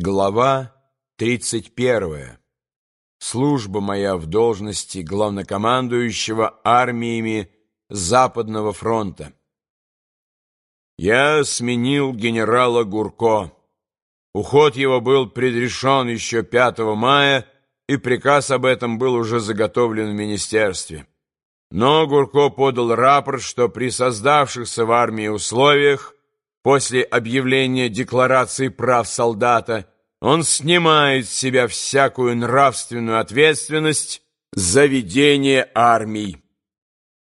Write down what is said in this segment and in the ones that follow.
Глава 31. Служба моя в должности главнокомандующего армиями Западного фронта. Я сменил генерала Гурко. Уход его был предрешен еще 5 мая, и приказ об этом был уже заготовлен в министерстве. Но Гурко подал рапорт, что при создавшихся в армии условиях После объявления Декларации прав солдата он снимает с себя всякую нравственную ответственность за ведение армий.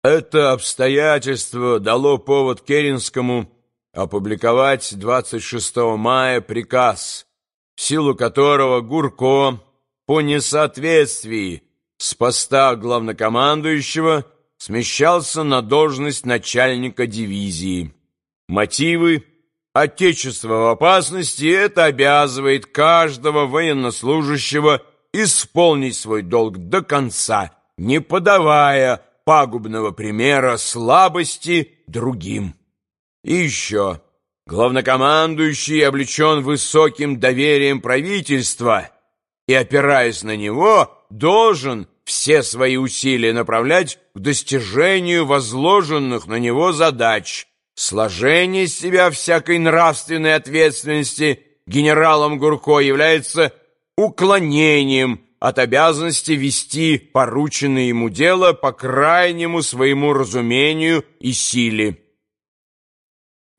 Это обстоятельство дало повод Керенскому опубликовать 26 мая приказ, в силу которого Гурко по несоответствии с поста главнокомандующего смещался на должность начальника дивизии. Мотивы Отечество в опасности, это обязывает каждого военнослужащего исполнить свой долг до конца, не подавая пагубного примера слабости другим. И еще, главнокомандующий облечен высоким доверием правительства и, опираясь на него, должен все свои усилия направлять к достижению возложенных на него задач, Сложение себя всякой нравственной ответственности генералом Гурко является уклонением от обязанности вести порученное ему дело по крайнему своему разумению и силе.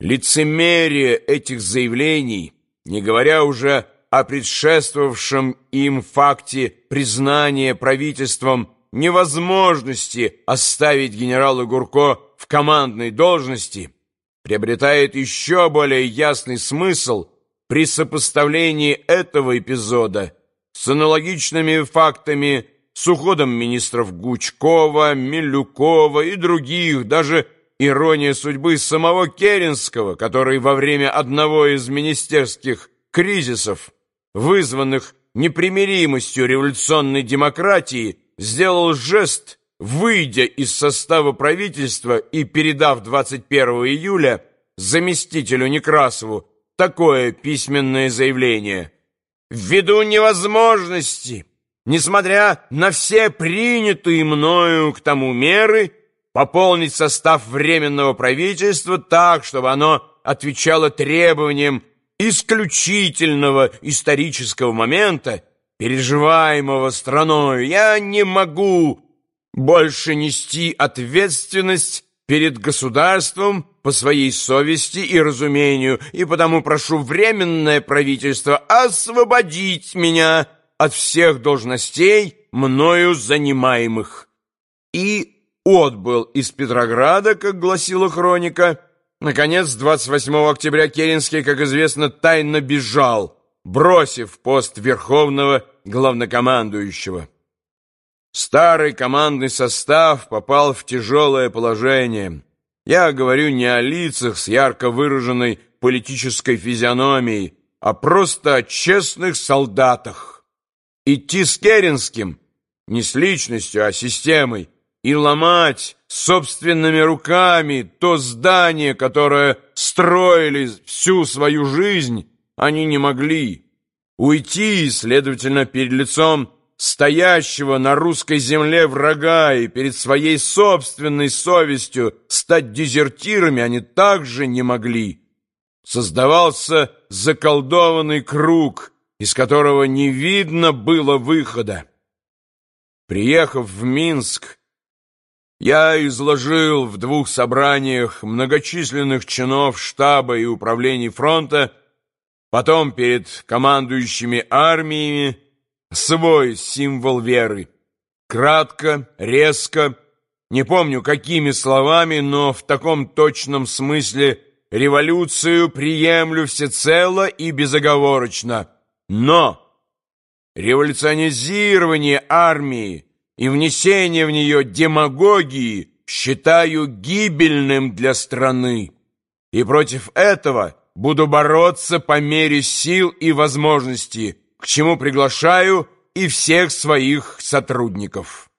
Лицемерие этих заявлений, не говоря уже о предшествовавшем им факте признания правительством невозможности оставить генерала Гурко в командной должности – приобретает еще более ясный смысл при сопоставлении этого эпизода с аналогичными фактами с уходом министров Гучкова, Милюкова и других, даже ирония судьбы самого Керенского, который во время одного из министерских кризисов, вызванных непримиримостью революционной демократии, сделал жест – выйдя из состава правительства и передав 21 июля заместителю Некрасову такое письменное заявление. «Ввиду невозможности, несмотря на все принятые мною к тому меры, пополнить состав Временного правительства так, чтобы оно отвечало требованиям исключительного исторического момента, переживаемого страною, я не могу больше нести ответственность перед государством по своей совести и разумению, и потому прошу Временное правительство освободить меня от всех должностей, мною занимаемых. И отбыл из Петрограда, как гласила хроника. Наконец, 28 октября Керенский, как известно, тайно бежал, бросив пост Верховного Главнокомандующего. Старый командный состав попал в тяжелое положение. Я говорю не о лицах с ярко выраженной политической физиономией, а просто о честных солдатах. Идти с Керенским, не с личностью, а системой, и ломать собственными руками то здание, которое строили всю свою жизнь, они не могли. Уйти, следовательно, перед лицом стоящего на русской земле врага и перед своей собственной совестью стать дезертирами они также не могли. Создавался заколдованный круг, из которого не видно было выхода. Приехав в Минск, я изложил в двух собраниях многочисленных чинов штаба и управлений фронта, потом перед командующими армиями, свой символ веры. Кратко, резко, не помню какими словами, но в таком точном смысле революцию приемлю всецело и безоговорочно. Но революционизирование армии и внесение в нее демагогии считаю гибельным для страны. И против этого буду бороться по мере сил и возможностей, к чему приглашаю и всех своих сотрудников.